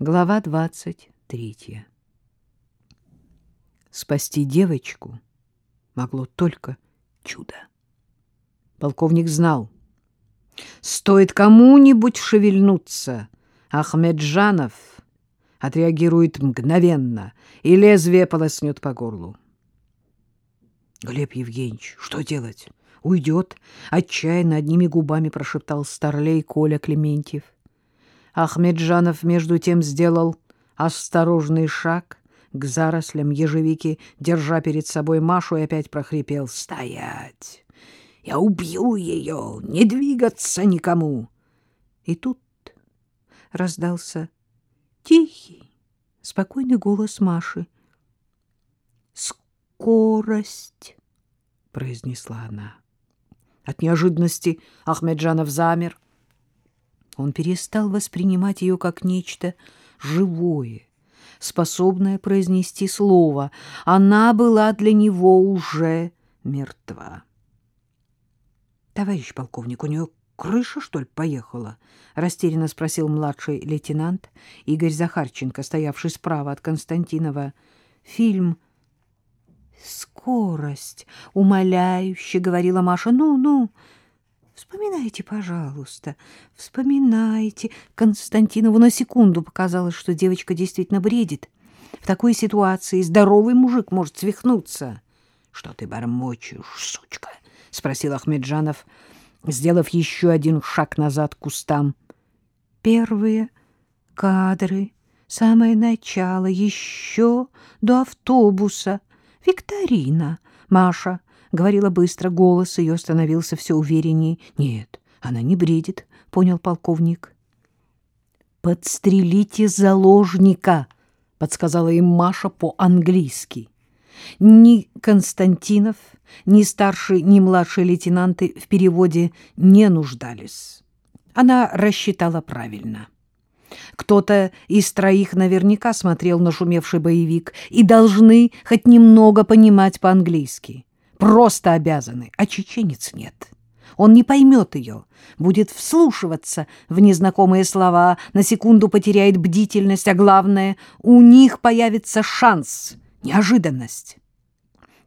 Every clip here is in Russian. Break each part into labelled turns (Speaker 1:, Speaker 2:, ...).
Speaker 1: Глава двадцать третья. Спасти девочку могло только чудо. Полковник знал, стоит кому-нибудь шевельнуться, Ахмеджанов отреагирует мгновенно, и лезвие полоснет по горлу. Глеб Евгеньевич, что делать? Уйдет, отчаянно одними губами прошептал старлей Коля Клементьев. Ахмеджанов между тем сделал осторожный шаг к зарослям ежевики, держа перед собой Машу, и опять прохрипел «Стоять! Я убью ее! Не двигаться никому!» И тут раздался тихий, спокойный голос Маши. «Скорость!» — произнесла она. От неожиданности Ахмеджанов замер. Он перестал воспринимать ее как нечто живое, способное произнести слово. Она была для него уже мертва. — Товарищ полковник, у нее крыша, что ли, поехала? — растерянно спросил младший лейтенант Игорь Захарченко, стоявший справа от Константинова. Фильм «Скорость», — умоляюще говорила Маша. «Ну, ну, вспоминайте, пожалуйста, вспоминайте». Константинову на секунду показалось, что девочка действительно бредит. В такой ситуации здоровый мужик может свихнуться. «Что ты бормочешь, сучка?» — спросил Ахмеджанов, — сделав еще один шаг назад к кустам. Первые кадры, самое начало, еще до автобуса. Викторина, Маша, говорила быстро, голос ее становился все увереннее. Нет, она не бредит, понял полковник. «Подстрелите заложника», — подсказала им Маша по-английски. Ни Константинов, ни старший, ни младший лейтенанты в переводе не нуждались. Она рассчитала правильно. Кто-то из троих наверняка смотрел на шумевший боевик и должны хоть немного понимать по-английски. Просто обязаны, а чеченец нет. Он не поймет ее, будет вслушиваться в незнакомые слова, на секунду потеряет бдительность, а главное, у них появится шанс — Неожиданность.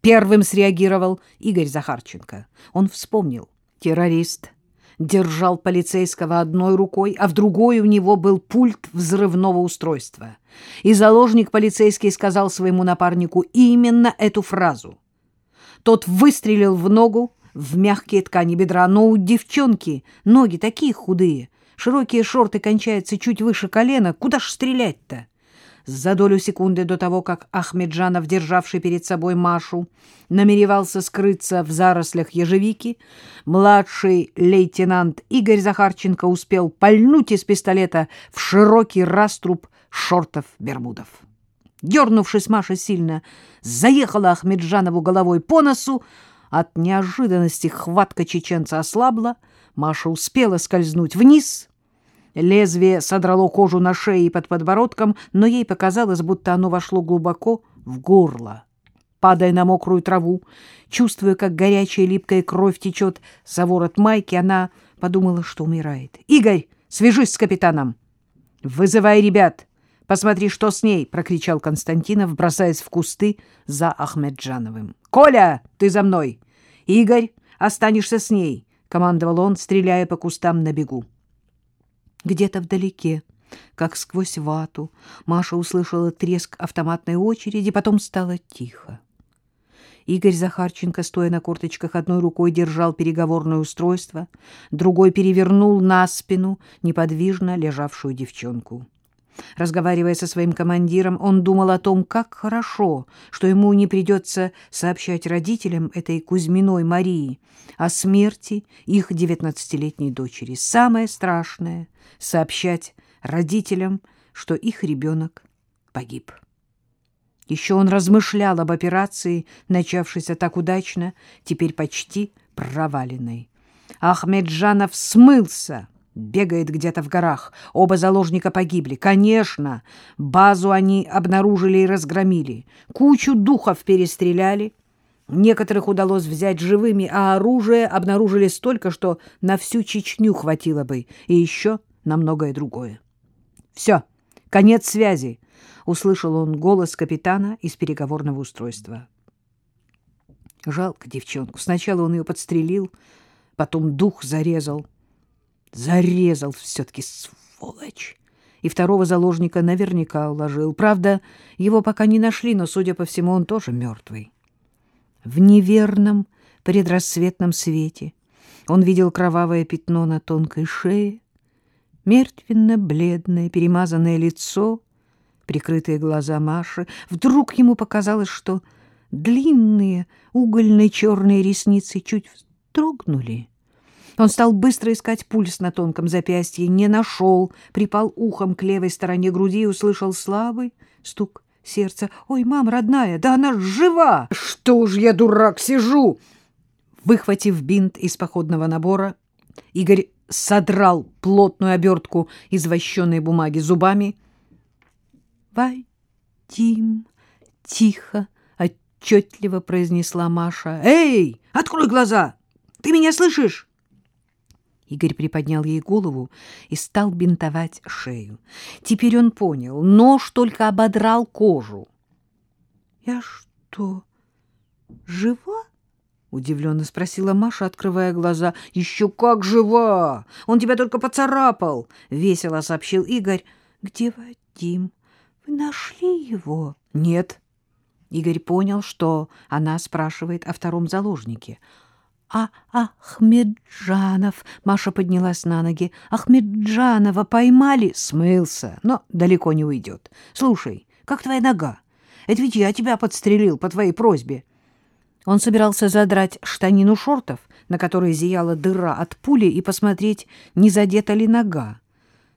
Speaker 1: Первым среагировал Игорь Захарченко. Он вспомнил. Террорист держал полицейского одной рукой, а в другой у него был пульт взрывного устройства. И заложник полицейский сказал своему напарнику именно эту фразу. Тот выстрелил в ногу, в мягкие ткани бедра, но у девчонки ноги такие худые, широкие шорты кончаются чуть выше колена, куда ж стрелять-то? За долю секунды до того, как Ахмеджанов, державший перед собой Машу, намеревался скрыться в зарослях ежевики, младший лейтенант Игорь Захарченко успел пальнуть из пистолета в широкий раструб шортов-бермудов. Дернувшись, Маша сильно заехала Ахмеджанову головой по носу. От неожиданности хватка чеченца ослабла. Маша успела скользнуть вниз — Лезвие содрало кожу на шее и под подбородком, но ей показалось, будто оно вошло глубоко в горло. Падая на мокрую траву, чувствуя, как горячая липкая кровь течет за ворот майки, она подумала, что умирает. «Игорь, свяжись с капитаном!» «Вызывай ребят! Посмотри, что с ней!» — прокричал Константинов, бросаясь в кусты за Ахмеджановым. «Коля, ты за мной! Игорь, останешься с ней!» — командовал он, стреляя по кустам на бегу. Где-то вдалеке, как сквозь вату, Маша услышала треск автоматной очереди, потом стало тихо. Игорь Захарченко, стоя на корточках, одной рукой держал переговорное устройство, другой перевернул на спину неподвижно лежавшую девчонку. Разговаривая со своим командиром, он думал о том, как хорошо, что ему не придется сообщать родителям этой Кузьминой Марии о смерти их девятнадцатилетней дочери. Самое страшное — сообщать родителям, что их ребенок погиб. Еще он размышлял об операции, начавшейся так удачно, теперь почти проваленной. Ахмеджанов смылся — бегает где-то в горах. Оба заложника погибли. Конечно, базу они обнаружили и разгромили. Кучу духов перестреляли. Некоторых удалось взять живыми, а оружие обнаружили столько, что на всю Чечню хватило бы. И еще на многое другое. Все, Конец связи!» — услышал он голос капитана из переговорного устройства. Жалко девчонку. Сначала он ее подстрелил, потом дух зарезал. Зарезал все-таки, сволочь. И второго заложника наверняка уложил. Правда, его пока не нашли, но, судя по всему, он тоже мертвый. В неверном предрассветном свете он видел кровавое пятно на тонкой шее, мертвенно-бледное, перемазанное лицо, прикрытые глаза Маши. Вдруг ему показалось, что длинные угольные черные ресницы чуть вздрогнули. Он стал быстро искать пульс на тонком запястье, не нашел, припал ухом к левой стороне груди и услышал слабый стук сердца. «Ой, мам, родная, да она жива!» «Что ж я, дурак, сижу!» Выхватив бинт из походного набора, Игорь содрал плотную обертку из вощеной бумаги зубами. «Вадим!» — тихо, отчетливо произнесла Маша. «Эй, открой глаза! Ты меня слышишь?» Игорь приподнял ей голову и стал бинтовать шею. Теперь он понял, нож только ободрал кожу. — Я что, жива? — удивленно спросила Маша, открывая глаза. — Еще как жива! Он тебя только поцарапал! — весело сообщил Игорь. — Где Вадим? Вы нашли его? — Нет. Игорь понял, что она спрашивает о втором заложнике — а Ахмеджанов, Маша поднялась на ноги, Ахмеджанова поймали, смылся, но далеко не уйдет. Слушай, как твоя нога? Это ведь я тебя подстрелил по твоей просьбе. Он собирался задрать штанину шортов, на которой зияла дыра от пули, и посмотреть, не задета ли нога.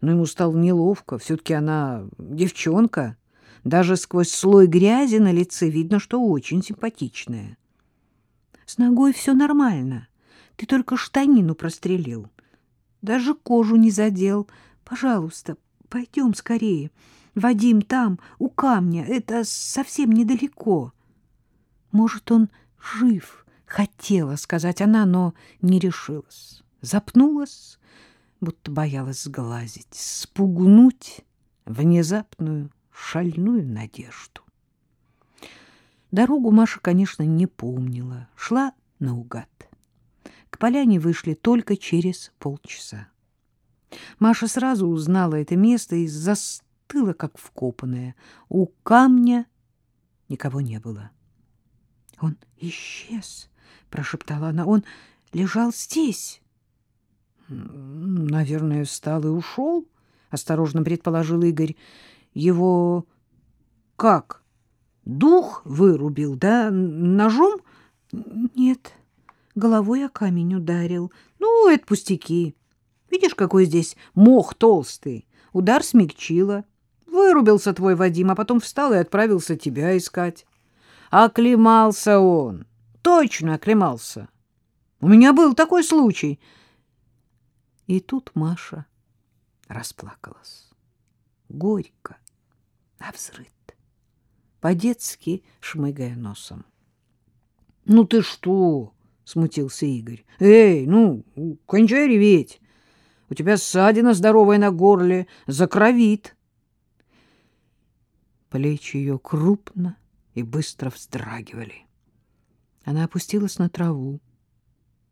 Speaker 1: Но ему стало неловко, все-таки она девчонка. Даже сквозь слой грязи на лице видно, что очень симпатичная. С ногой все нормально. Ты только штанину прострелил. Даже кожу не задел. Пожалуйста, пойдем скорее. Вадим там, у камня. Это совсем недалеко. Может, он жив, хотела сказать она, но не решилась. Запнулась, будто боялась сглазить, спугнуть внезапную шальную надежду. Дорогу Маша, конечно, не помнила, шла наугад. К поляне вышли только через полчаса. Маша сразу узнала это место и застыла, как вкопанная. У камня никого не было. — Он исчез, — прошептала она. — Он лежал здесь. — Наверное, встал и ушел, — осторожно предположил Игорь. — Его как? — Дух вырубил, да? Ножом? Нет, головой о камень ударил. Ну, это пустяки. Видишь, какой здесь мох толстый. Удар смягчило. Вырубился твой Вадим, а потом встал и отправился тебя искать. Оклемался он. Точно оклемался. У меня был такой случай. И тут Маша расплакалась. Горько, навзрыд по-детски шмыгая носом. — Ну ты что? — смутился Игорь. — Эй, ну, кончай реветь. У тебя ссадина здоровая на горле, закровит. Плечи ее крупно и быстро вздрагивали. Она опустилась на траву,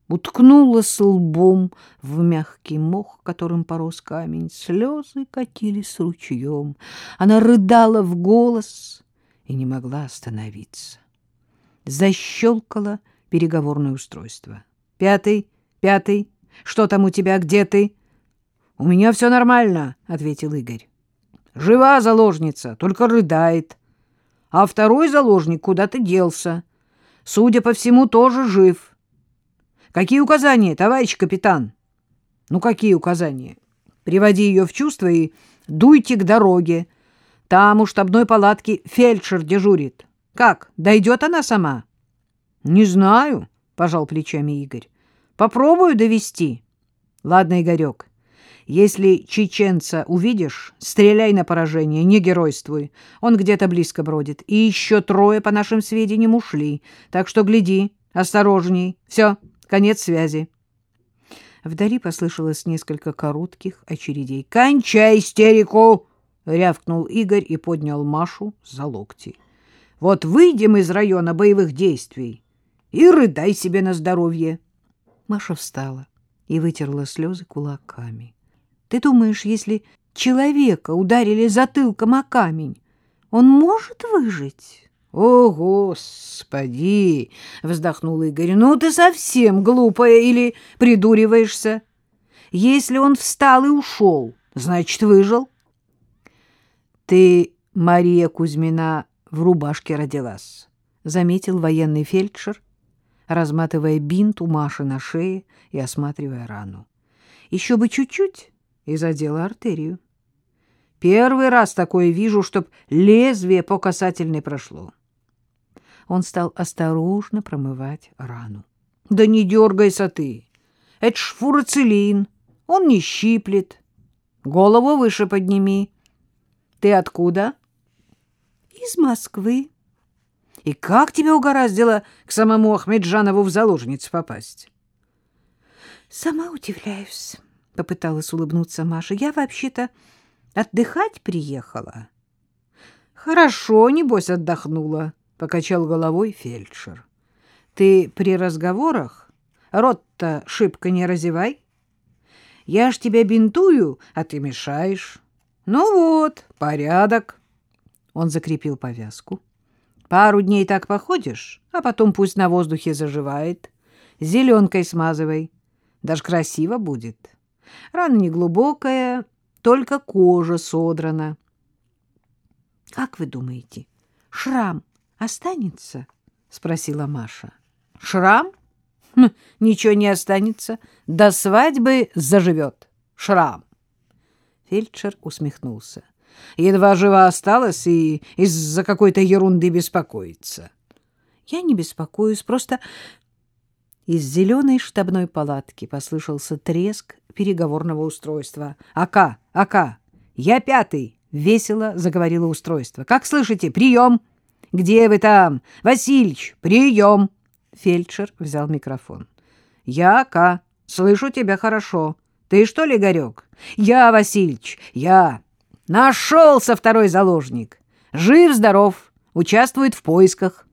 Speaker 1: уткнулась лбом в мягкий мох, которым порос камень. Слезы катились ручьем. Она рыдала в голос и не могла остановиться. Защелкало переговорное устройство. «Пятый, пятый, что там у тебя, где ты?» «У меня все нормально», — ответил Игорь. «Жива заложница, только рыдает. А второй заложник куда-то делся. Судя по всему, тоже жив. Какие указания, товарищ капитан?» «Ну, какие указания? Приводи ее в чувство и дуйте к дороге. Там у штабной палатки фельдшер дежурит. Как, дойдет она сама? — Не знаю, — пожал плечами Игорь. — Попробую довести. Ладно, Игорек, если чеченца увидишь, стреляй на поражение, не геройствуй. Он где-то близко бродит. И еще трое, по нашим сведениям, ушли. Так что гляди, осторожней. Все, конец связи. Вдали послышалось несколько коротких очередей. «Кончай истерику!» —— рявкнул Игорь и поднял Машу за локти. — Вот выйдем из района боевых действий и рыдай себе на здоровье. Маша встала и вытерла слезы кулаками. — Ты думаешь, если человека ударили затылком о камень, он может выжить? — О, Господи! — вздохнул Игорь. — Ну, ты совсем глупая или придуриваешься? Если он встал и ушел, значит, выжил. — Ты, Мария Кузьмина, в рубашке родилась, — заметил военный фельдшер, разматывая бинт у Маши на шее и осматривая рану. Еще бы чуть-чуть и задела артерию. Первый раз такое вижу, чтоб лезвие по касательной прошло. Он стал осторожно промывать рану. — Да не дергайся ты. Это ж фурацилин. Он не щиплет. Голову выше подними. Ты откуда? — Из Москвы. И как тебя угораздило к самому Ахмеджанову в заложницу попасть? — Сама удивляюсь, — попыталась улыбнуться Маша. — Я вообще-то отдыхать приехала. — Хорошо, небось, отдохнула, — покачал головой фельдшер. — Ты при разговорах рот-то шибко не разевай. Я ж тебя бинтую, а ты мешаешь. Ну вот, порядок. Он закрепил повязку. Пару дней так походишь, а потом пусть на воздухе заживает. Зеленкой смазывай. Даже красиво будет. Рана не глубокая, только кожа содрана. — Как вы думаете, шрам останется? — спросила Маша. — Шрам? Хм, ничего не останется. До свадьбы заживет. Шрам. Фельдшер усмехнулся. Едва жива осталась и из-за какой-то ерунды беспокоится. Я не беспокоюсь, просто из зеленой штабной палатки послышался треск переговорного устройства. «Ака! Ака! Я пятый!» — весело заговорило устройство. «Как слышите? Прием!» «Где вы там? Васильич, прием!» Фельдшер взял микрофон. «Я Ака. Слышу тебя хорошо. Ты что ли, Игорек?» «Я, Васильич, я. Нашелся второй заложник. Жив-здоров, участвует в поисках.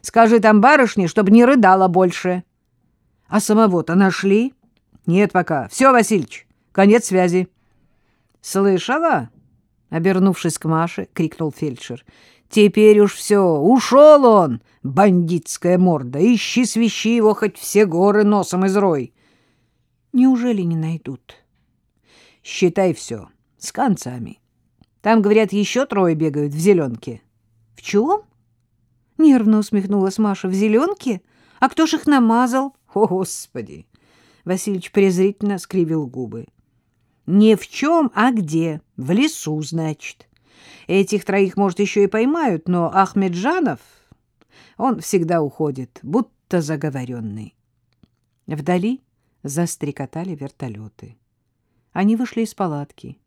Speaker 1: Скажи там барышне, чтобы не рыдала больше. А самого-то нашли? Нет пока. Все, Васильич, конец связи. Слышала? Обернувшись к Маше, крикнул фельдшер. Теперь уж все, ушел он, бандитская морда. Ищи свищи его хоть все горы носом изрой. Неужели не найдут? Считай все, с концами. Там, говорят, еще трое бегают в зеленке. — В чем? — нервно усмехнулась Маша. — В зеленке? А кто ж их намазал? — О, Господи! Васильевич презрительно скривил губы. — Не в чем, а где. В лесу, значит. Этих троих, может, еще и поймают, но Ахмеджанов, он всегда уходит, будто заговоренный. Вдали застрекотали вертолеты. Они вышли из палатки.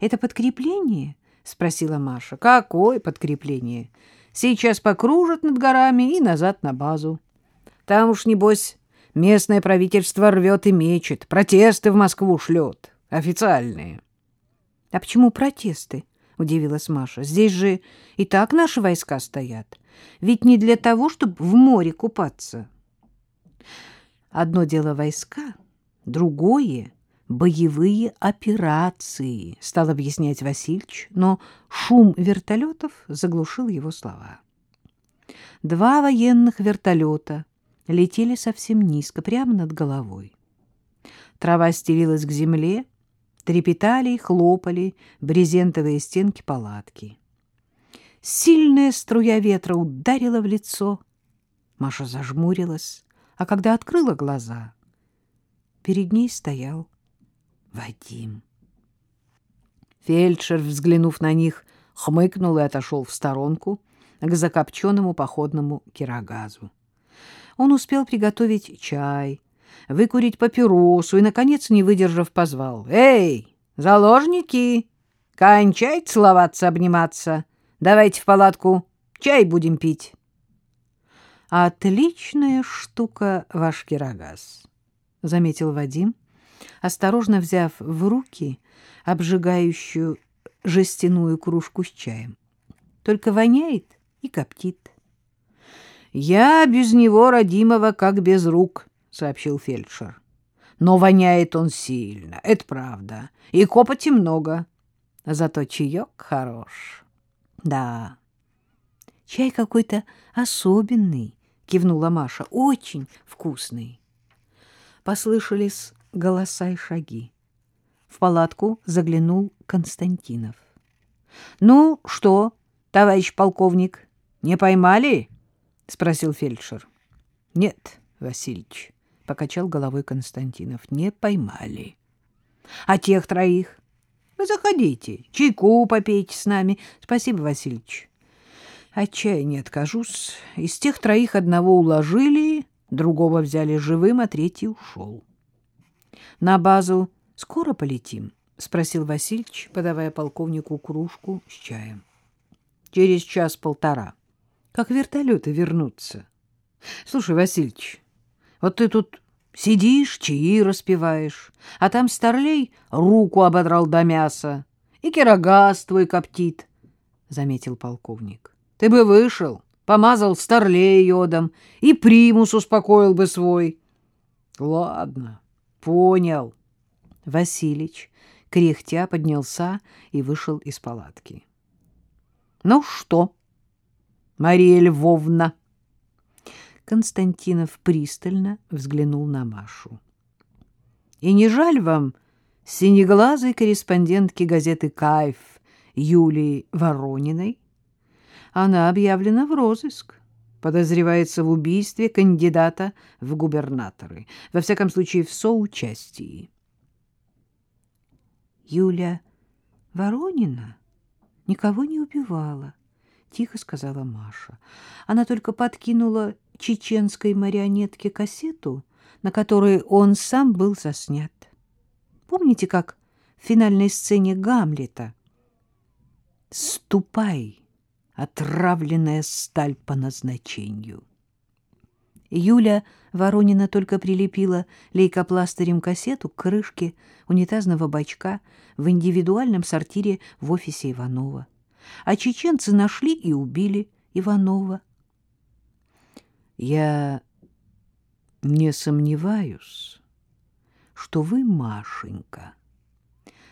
Speaker 1: Это подкрепление? спросила Маша. Какое подкрепление? Сейчас покружат над горами и назад на базу. Там уж небось местное правительство рвет и мечет, протесты в Москву шлет, официальные. А почему протесты? удивилась Маша. Здесь же и так наши войска стоят. Ведь не для того, чтобы в море купаться. Одно дело войска, другое боевые операции, стал объяснять Васильевич, но шум вертолетов заглушил его слова. Два военных вертолета летели совсем низко, прямо над головой. Трава стелилась к земле, трепетали и хлопали брезентовые стенки палатки. Сильная струя ветра ударила в лицо. Маша зажмурилась, а когда открыла глаза, перед ней стоял Вадим. Фельдшер, взглянув на них, хмыкнул и отошел в сторонку к закопченному походному кирогазу. Он успел приготовить чай, выкурить папиросу и, наконец, не выдержав, позвал. «Эй, заложники! Кончай целоваться, обниматься! Давайте в палатку, чай будем пить!» «Отличная штука ваш кирогаз», — заметил Вадим, осторожно взяв в руки обжигающую жестяную кружку с чаем. Только воняет и коптит. «Я без него, родимого, как без рук», — сообщил фельдшер. «Но воняет он сильно, это правда, и копоти много. Зато чаек хорош». «Да, чай какой-то особенный», — кивнула Маша, — «очень вкусный». Послышались голоса и шаги. В палатку заглянул Константинов. — Ну что, товарищ полковник, не поймали? — спросил фельдшер. — Нет, Васильевич, — покачал головой Константинов, — не поймали. — А тех троих? Вы заходите, чайку попейте с нами. Спасибо, Васильевич. От чая не откажусь. Из тех троих одного уложили, другого взяли живым, а третий ушел. — На базу скоро полетим? — спросил Васильевич, подавая полковнику кружку с чаем. — Через час-полтора. Как вертолеты вернутся. — Слушай, Васильевич, вот ты тут сидишь, чаи распиваешь, а там старлей руку ободрал до мяса, и кирогаз твой коптит, — заметил полковник. — Ты бы вышел, помазал старлей йодом, и примус успокоил бы свой. — Ладно, понял. Василич, кряхтя, поднялся и вышел из палатки. — Ну что, Мария Львовна? Константинов пристально взглянул на Машу. — И не жаль вам синеглазой корреспондентки газеты «Кайф» Юлии Ворониной? Она объявлена в розыск подозревается в убийстве кандидата в губернаторы, во всяком случае в соучастии. Юля Воронина никого не убивала, тихо сказала Маша. Она только подкинула чеченской марионетке кассету, на которой он сам был заснят. Помните, как в финальной сцене Гамлета «Ступай!» Отравленная сталь по назначению. Юля Воронина только прилепила лейкопластырем кассету к крышке унитазного бачка в индивидуальном сортире в офисе Иванова. А чеченцы нашли и убили Иванова. Я не сомневаюсь, что вы, Машенька,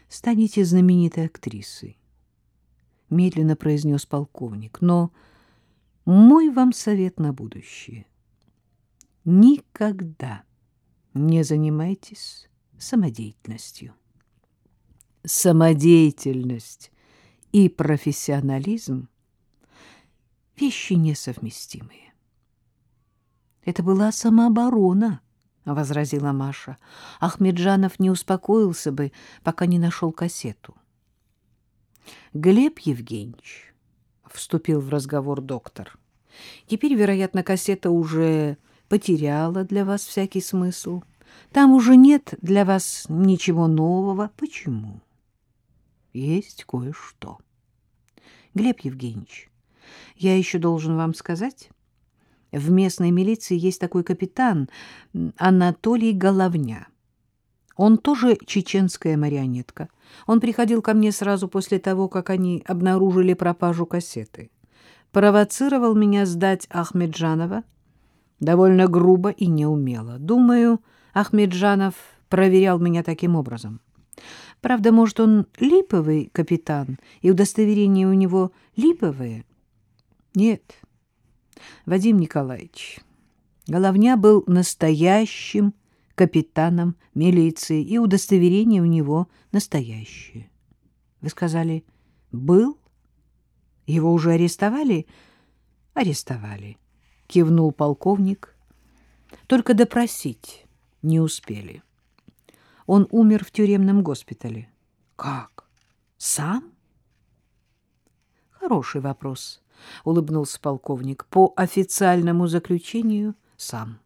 Speaker 1: станете знаменитой актрисой медленно произнес полковник. Но мой вам совет на будущее. Никогда не занимайтесь самодеятельностью. Самодеятельность и профессионализм — вещи несовместимые. Это была самооборона, — возразила Маша. Ахмеджанов не успокоился бы, пока не нашел кассету. Глеб Евгеньевич, — вступил в разговор доктор, — теперь, вероятно, кассета уже потеряла для вас всякий смысл. Там уже нет для вас ничего нового. Почему? Есть кое-что. Глеб Евгеньевич, я еще должен вам сказать... В местной милиции есть такой капитан Анатолий Головня. Он тоже чеченская марионетка. Он приходил ко мне сразу после того, как они обнаружили пропажу кассеты. Провоцировал меня сдать Ахмеджанова довольно грубо и неумело. Думаю, Ахмеджанов проверял меня таким образом. Правда, может, он липовый капитан, и удостоверение у него липовое? Нет, Вадим Николаевич, Головня был настоящим капитаном милиции, и удостоверение у него настоящее. Вы сказали, был? Его уже арестовали? Арестовали, кивнул полковник. Только допросить не успели. Он умер в тюремном госпитале. Как? Сам? Хороший вопрос, улыбнулся полковник. По официальному заключению сам.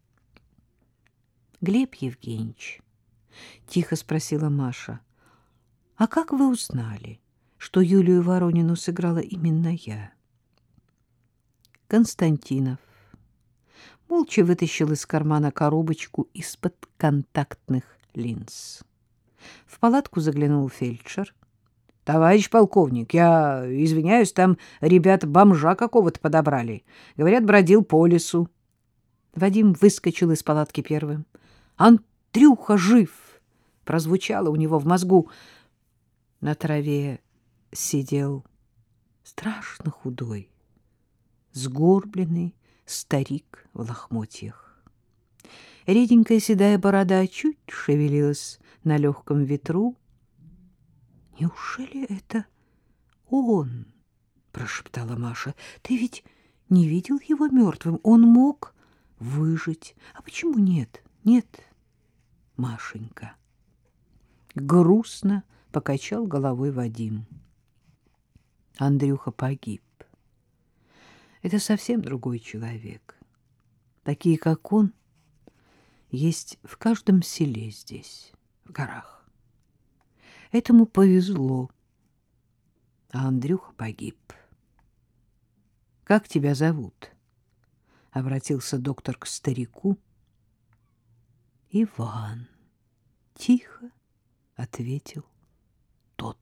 Speaker 1: Глеб Евгеньевич, — тихо спросила Маша, — а как вы узнали, что Юлию Воронину сыграла именно я? Константинов молча вытащил из кармана коробочку из-под контактных линз. В палатку заглянул фельдшер. Товарищ полковник, я извиняюсь, там ребята бомжа какого-то подобрали. Говорят, бродил по лесу. Вадим выскочил из палатки первым. «Андрюха жив!» — прозвучало у него в мозгу. На траве сидел страшно худой, сгорбленный старик в лохмотьях. Реденькая седая борода чуть шевелилась на легком ветру, Неужели это он? прошептала Маша. Ты ведь не видел его мертвым? Он мог выжить. А почему нет? Нет, Машенька. Грустно покачал головой Вадим. Андрюха погиб. Это совсем другой человек. Такие, как он, есть в каждом селе здесь, в горах. Этому повезло. А Андрюха погиб. «Как тебя зовут?» — обратился доктор к старику. «Иван», — тихо ответил тот.